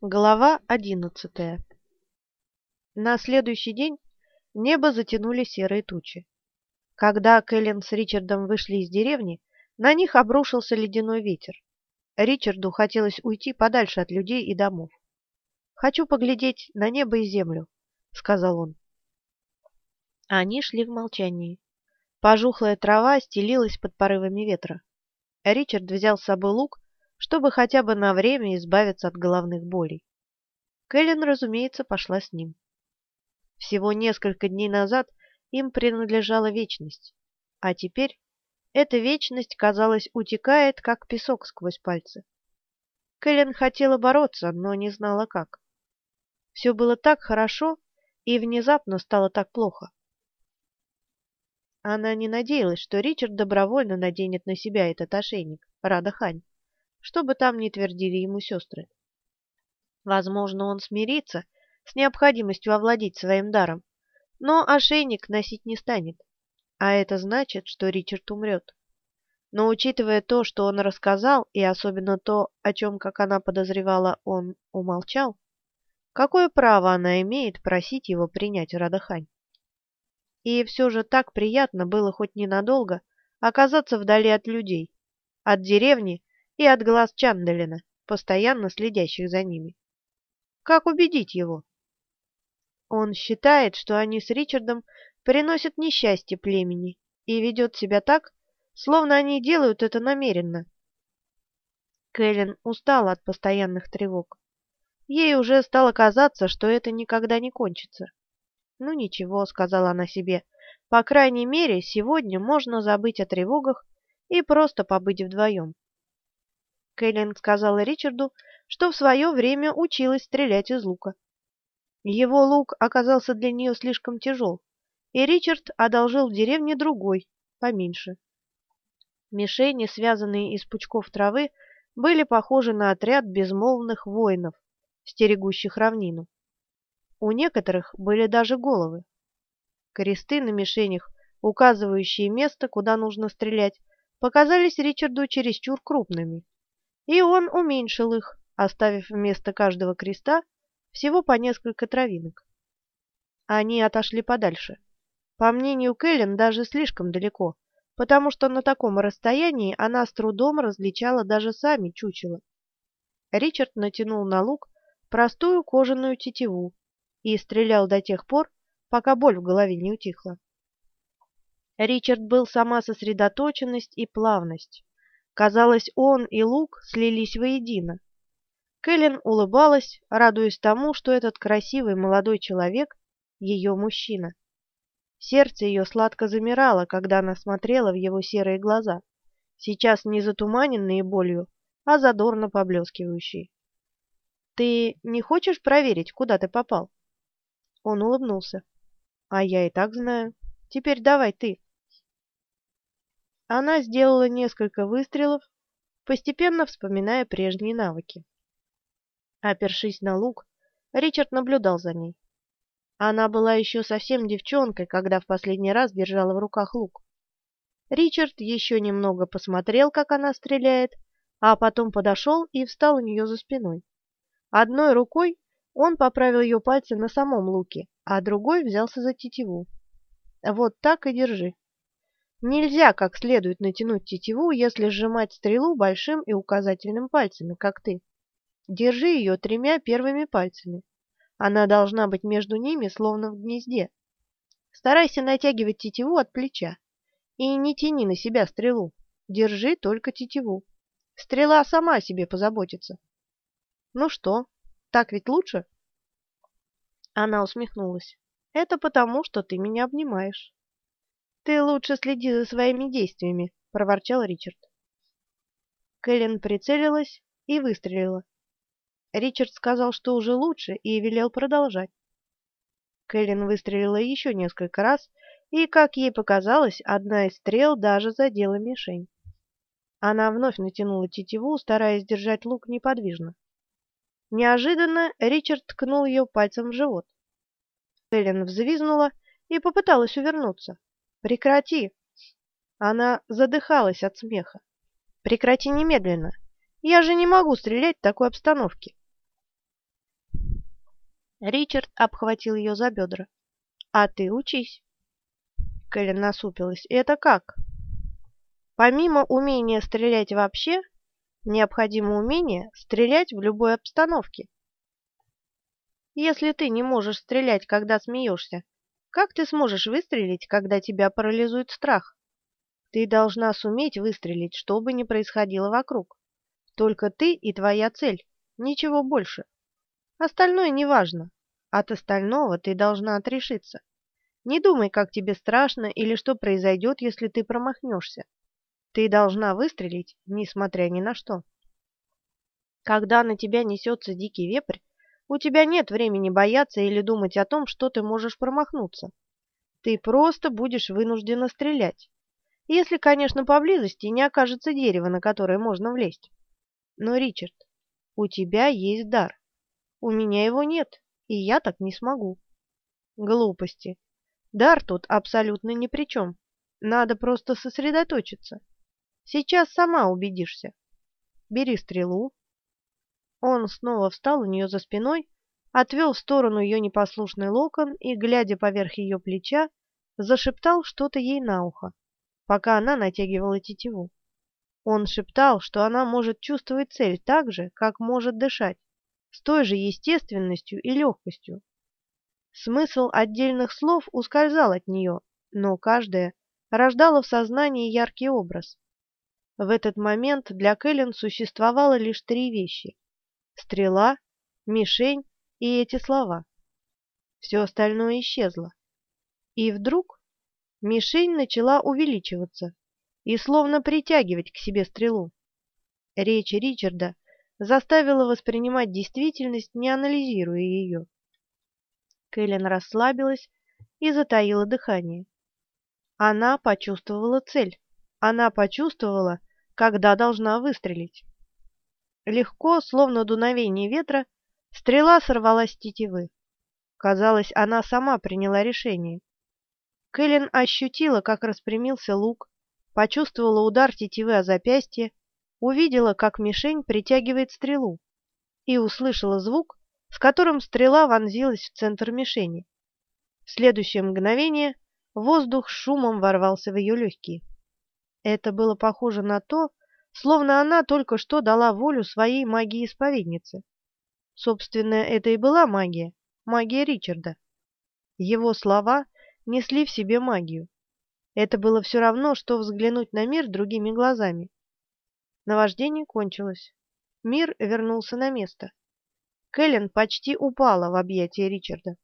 Глава одиннадцатая На следующий день небо затянули серые тучи. Когда Кэлен с Ричардом вышли из деревни, на них обрушился ледяной ветер. Ричарду хотелось уйти подальше от людей и домов. «Хочу поглядеть на небо и землю», — сказал он. Они шли в молчании. Пожухлая трава стелилась под порывами ветра. Ричард взял с собой лук чтобы хотя бы на время избавиться от головных болей. Кэлен, разумеется, пошла с ним. Всего несколько дней назад им принадлежала вечность, а теперь эта вечность, казалось, утекает, как песок сквозь пальцы. Кэлен хотела бороться, но не знала как. Все было так хорошо, и внезапно стало так плохо. Она не надеялась, что Ричард добровольно наденет на себя этот ошейник, Рада Хань что бы там ни твердили ему сестры. Возможно, он смирится с необходимостью овладеть своим даром, но ошейник носить не станет, а это значит, что Ричард умрет. Но учитывая то, что он рассказал, и особенно то, о чем, как она подозревала, он умолчал, какое право она имеет просить его принять Радахань? И все же так приятно было хоть ненадолго оказаться вдали от людей, от деревни и от глаз Чанделина, постоянно следящих за ними. Как убедить его? Он считает, что они с Ричардом приносят несчастье племени и ведет себя так, словно они делают это намеренно. Кэлен устала от постоянных тревог. Ей уже стало казаться, что это никогда не кончится. «Ну ничего», — сказала она себе, — «по крайней мере, сегодня можно забыть о тревогах и просто побыть вдвоем». Кэлен сказала Ричарду, что в свое время училась стрелять из лука. Его лук оказался для нее слишком тяжел, и Ричард одолжил в деревне другой, поменьше. Мишени, связанные из пучков травы, были похожи на отряд безмолвных воинов, стерегущих равнину. У некоторых были даже головы. Кресты на мишенях, указывающие место, куда нужно стрелять, показались Ричарду чересчур крупными и он уменьшил их, оставив вместо каждого креста всего по несколько травинок. Они отошли подальше. По мнению Кэлен, даже слишком далеко, потому что на таком расстоянии она с трудом различала даже сами чучела. Ричард натянул на лук простую кожаную тетиву и стрелял до тех пор, пока боль в голове не утихла. Ричард был сама сосредоточенность и плавность. Казалось, он и Лук слились воедино. Кэлен улыбалась, радуясь тому, что этот красивый молодой человек — ее мужчина. Сердце ее сладко замирало, когда она смотрела в его серые глаза, сейчас не затуманенные болью, а задорно поблескивающие. «Ты не хочешь проверить, куда ты попал?» Он улыбнулся. «А я и так знаю. Теперь давай ты». Она сделала несколько выстрелов, постепенно вспоминая прежние навыки. Опершись на лук, Ричард наблюдал за ней. Она была еще совсем девчонкой, когда в последний раз держала в руках лук. Ричард еще немного посмотрел, как она стреляет, а потом подошел и встал у нее за спиной. Одной рукой он поправил ее пальцы на самом луке, а другой взялся за тетиву. «Вот так и держи». Нельзя как следует натянуть тетиву, если сжимать стрелу большим и указательным пальцами, как ты. Держи ее тремя первыми пальцами. Она должна быть между ними, словно в гнезде. Старайся натягивать тетиву от плеча. И не тяни на себя стрелу. Держи только тетиву. Стрела сама о себе позаботится. Ну что, так ведь лучше? Она усмехнулась. Это потому, что ты меня обнимаешь. «Ты лучше следи за своими действиями», — проворчал Ричард. Кэлен прицелилась и выстрелила. Ричард сказал, что уже лучше, и велел продолжать. Кэлен выстрелила еще несколько раз, и, как ей показалось, одна из стрел даже задела мишень. Она вновь натянула тетиву, стараясь держать лук неподвижно. Неожиданно Ричард ткнул ее пальцем в живот. Кэлен взвизгнула и попыталась увернуться. Прекрати!» Она задыхалась от смеха. «Прекрати немедленно! Я же не могу стрелять в такой обстановке!» Ричард обхватил ее за бедра. «А ты учись». Кэлен насупилась. «Это как?» «Помимо умения стрелять вообще, необходимо умение стрелять в любой обстановке. Если ты не можешь стрелять, когда смеешься, как ты сможешь выстрелить, когда тебя парализует страх? Ты должна суметь выстрелить, что бы ни происходило вокруг. Только ты и твоя цель, ничего больше. Остальное неважно. От остального ты должна отрешиться. Не думай, как тебе страшно или что произойдет, если ты промахнешься. Ты должна выстрелить, несмотря ни на что. Когда на тебя несется дикий вепрь, у тебя нет времени бояться или думать о том, что ты можешь промахнуться. Ты просто будешь вынуждена стрелять. Если, конечно, поблизости не окажется дерево, на которое можно влезть. Но, Ричард, у тебя есть дар. У меня его нет, и я так не смогу. Глупости. Дар тут абсолютно ни при чем. Надо просто сосредоточиться. Сейчас сама убедишься. Бери стрелу. Он снова встал у нее за спиной, отвел в сторону ее непослушный локон и, глядя поверх ее плеча, зашептал что-то ей на ухо, пока она натягивала тетиву. Он шептал, что она может чувствовать цель так же, как может дышать, с той же естественностью и легкостью. Смысл отдельных слов ускользал от нее, но каждое рождало в сознании яркий образ. В этот момент для Кэлен существовало лишь три вещи — стрела, мишень и эти слова. Все остальное исчезло. И вдруг мишень начала увеличиваться и словно притягивать к себе стрелу. Речь Ричарда заставила воспринимать действительность, не анализируя ее. Кэлен расслабилась и затаила дыхание. Она почувствовала цель. Она почувствовала, когда должна выстрелить. Легко, словно дуновение ветра, стрела сорвалась с тетивы. Казалось, она сама приняла решение. Кэлен ощутила, как распрямился лук, почувствовала удар тетивы о запястье, увидела, как мишень притягивает стрелу, и услышала звук, с которым стрела вонзилась в центр мишени. В следующее мгновение воздух шумом ворвался в ее легкие. Это было похоже на то, словно она только что дала волю своей магии-исповеднице. Собственно, это и была магия, магия Ричарда. Его слова несли в себе магию. Это было все равно, что взглянуть на мир другими глазами. Наваждение кончилось. Мир вернулся на место. Кэлен почти упала в объятия Ричарда.